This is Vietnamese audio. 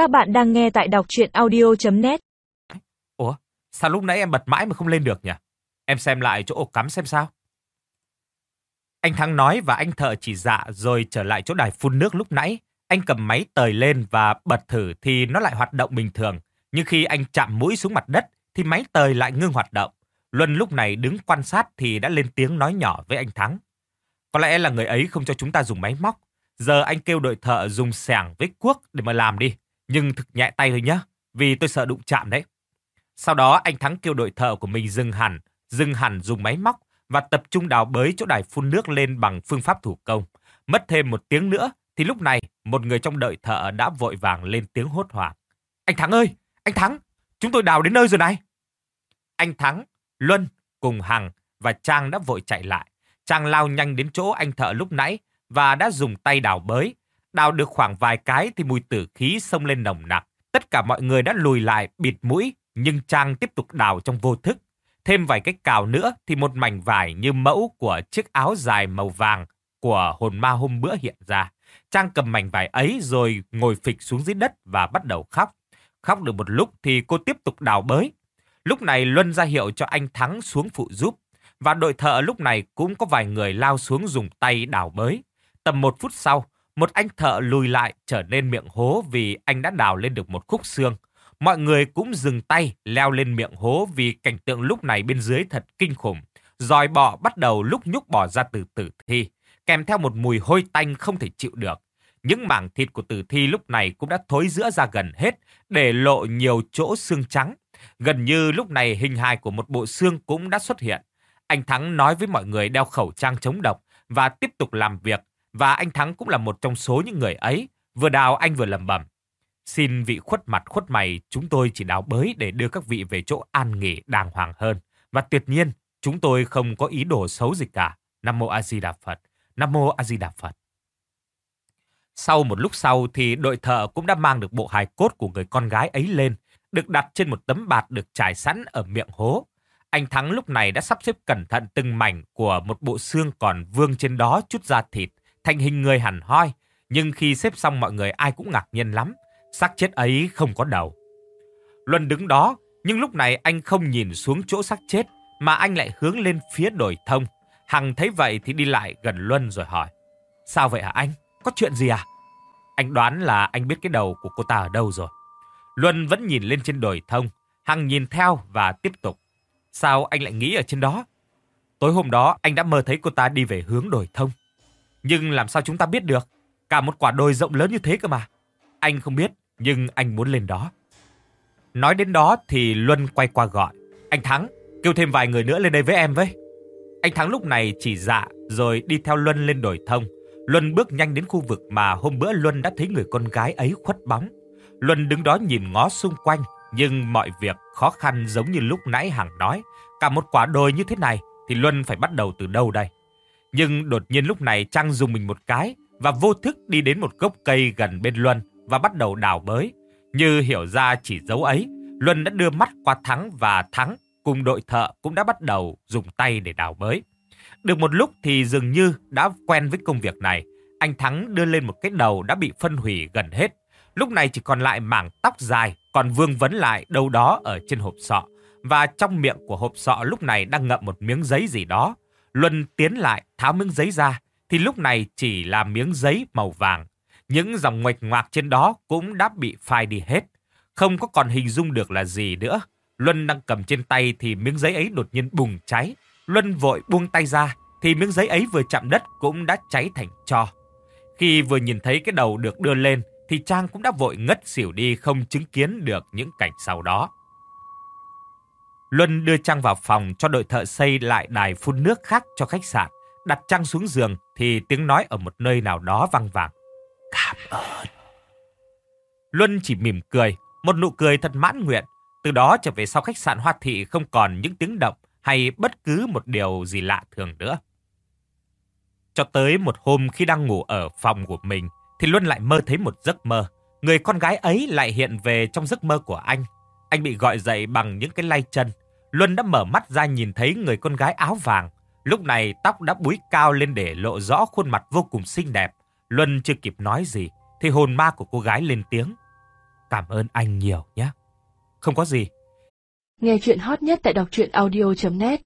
Các bạn đang nghe tại đọc chuyện audio.net Ủa, sao lúc nãy em bật mãi mà không lên được nhỉ? Em xem lại chỗ ổ cắm xem sao. Anh Thắng nói và anh thợ chỉ dạ rồi trở lại chỗ đài phun nước lúc nãy. Anh cầm máy tời lên và bật thử thì nó lại hoạt động bình thường. Nhưng khi anh chạm mũi xuống mặt đất thì máy tời lại ngưng hoạt động. Luân lúc này đứng quan sát thì đã lên tiếng nói nhỏ với anh Thắng. Có lẽ là người ấy không cho chúng ta dùng máy móc. Giờ anh kêu đội thợ dùng sẻng với cuốc để mà làm đi. Nhưng thực nhẹ tay thôi nhá, vì tôi sợ đụng chạm đấy. Sau đó anh Thắng kêu đội thợ của mình dừng hẳn, dừng hẳn dùng máy móc và tập trung đào bới chỗ đài phun nước lên bằng phương pháp thủ công. Mất thêm một tiếng nữa thì lúc này một người trong đội thợ đã vội vàng lên tiếng hốt hoảng. Anh Thắng ơi, anh Thắng, chúng tôi đào đến nơi rồi này. Anh Thắng, Luân cùng Hằng và Trang đã vội chạy lại. Trang lao nhanh đến chỗ anh thợ lúc nãy và đã dùng tay đào bới. Đào được khoảng vài cái thì mùi tử khí xông lên nồng nặc. Tất cả mọi người đã lùi lại bịt mũi, nhưng Trang tiếp tục đào trong vô thức. Thêm vài cái cào nữa thì một mảnh vải như mẫu của chiếc áo dài màu vàng của hồn ma hôm bữa hiện ra. Trang cầm mảnh vải ấy rồi ngồi phịch xuống dưới đất và bắt đầu khóc. Khóc được một lúc thì cô tiếp tục đào bới. Lúc này Luân ra hiệu cho anh Thắng xuống phụ giúp. Và đội thợ lúc này cũng có vài người lao xuống dùng tay đào bới. Tầm một phút sau, một anh thợ lùi lại trở nên miệng hố vì anh đã đào lên được một khúc xương. Mọi người cũng dừng tay leo lên miệng hố vì cảnh tượng lúc này bên dưới thật kinh khủng. Dòi bọ bắt đầu lúc nhúc bò ra từ tử thi, kèm theo một mùi hôi tanh không thể chịu được. Những mảng thịt của tử thi lúc này cũng đã thối giữa ra gần hết, để lộ nhiều chỗ xương trắng. Gần như lúc này hình hài của một bộ xương cũng đã xuất hiện. Anh Thắng nói với mọi người đeo khẩu trang chống độc và tiếp tục làm việc. Và anh Thắng cũng là một trong số những người ấy. Vừa đào anh vừa lầm bẩm. Xin vị khuất mặt khuất mày, chúng tôi chỉ đào bới để đưa các vị về chỗ an nghỉ đàng hoàng hơn. Và tuyệt nhiên, chúng tôi không có ý đồ xấu gì cả. Nam Mô A Di Đà Phật. Nam Mô A Di Đà Phật. Sau một lúc sau thì đội thợ cũng đã mang được bộ hài cốt của người con gái ấy lên, được đặt trên một tấm bạt được trải sẵn ở miệng hố. Anh Thắng lúc này đã sắp xếp cẩn thận từng mảnh của một bộ xương còn vương trên đó chút da thịt, thành hình người hẳn hoi. Nhưng khi xếp xong mọi người ai cũng ngạc nhiên lắm, xác chết ấy không có đầu. Luân đứng đó, nhưng lúc này anh không nhìn xuống chỗ xác chết, mà anh lại hướng lên phía đồi thông. Hằng thấy vậy thì đi lại gần Luân rồi hỏi. Sao vậy hả anh? Có chuyện gì à? Anh đoán là anh biết cái đầu của cô ta ở đâu rồi. Luân vẫn nhìn lên trên đồi thông. Hằng nhìn theo và tiếp tục. Sao anh lại nghĩ ở trên đó? Tối hôm đó anh đã mơ thấy cô ta đi về hướng đồi thông. Nhưng làm sao chúng ta biết được? Cả một quả đồi rộng lớn như thế cơ mà. Anh không biết, nhưng anh muốn lên đó. Nói đến đó thì Luân quay qua gọi. Anh Thắng, kêu thêm vài người nữa lên đây với em với. Anh Thắng lúc này chỉ dạ rồi đi theo Luân lên đồi thông. Luân bước nhanh đến khu vực mà hôm bữa Luân đã thấy người con gái ấy khuất bóng. Luân đứng đó nhìn ngó xung quanh, nhưng mọi việc khó khăn giống như lúc nãy Hằng nói. Cả một quả đồi như thế này thì Luân phải bắt đầu từ đâu đây? Nhưng đột nhiên lúc này Trang dùng mình một cái và vô thức đi đến một gốc cây gần bên Luân và bắt đầu đào bới. Như hiểu ra chỉ dấu ấy, Luân đã đưa mắt qua Thắng và Thắng cùng đội thợ cũng đã bắt đầu dùng tay để đào bới. Được một lúc thì dường như đã quen với công việc này. Anh Thắng đưa lên một cái đầu đã bị phân hủy gần hết. Lúc này chỉ còn lại mảng tóc dài, còn vương vấn lại đâu đó ở trên hộp sọ. Và trong miệng của hộp sọ lúc này đang ngậm một miếng giấy gì đó. Luân tiến lại tháo miếng giấy ra, thì lúc này chỉ là miếng giấy màu vàng. Những dòng ngoạch ngoạc trên đó cũng đã bị phai đi hết. Không có còn hình dung được là gì nữa. Luân đang cầm trên tay thì miếng giấy ấy đột nhiên bùng cháy. Luân vội buông tay ra thì miếng giấy ấy vừa chạm đất cũng đã cháy thành tro. Khi vừa nhìn thấy cái đầu được đưa lên thì Trang cũng đã vội ngất xỉu đi không chứng kiến được những cảnh sau đó. Luân đưa Trang vào phòng cho đội thợ xây lại đài phun nước khác cho khách sạn. Đặt Trang xuống giường thì tiếng nói ở một nơi nào đó vang vang. Cảm ơn. Luân chỉ mỉm cười, một nụ cười thật mãn nguyện. Từ đó trở về sau khách sạn Hoa Thị không còn những tiếng động hay bất cứ một điều gì lạ thường nữa. Cho tới một hôm khi đang ngủ ở phòng của mình, thì Luân lại mơ thấy một giấc mơ. Người con gái ấy lại hiện về trong giấc mơ của anh. Anh bị gọi dậy bằng những cái lay chân. Luân đã mở mắt ra nhìn thấy người con gái áo vàng. Lúc này tóc đã búi cao lên để lộ rõ khuôn mặt vô cùng xinh đẹp. Luân chưa kịp nói gì, thì hồn ma của cô gái lên tiếng. Cảm ơn anh nhiều nhé. Không có gì. Nghe chuyện hot nhất tại đọc truyện audio.net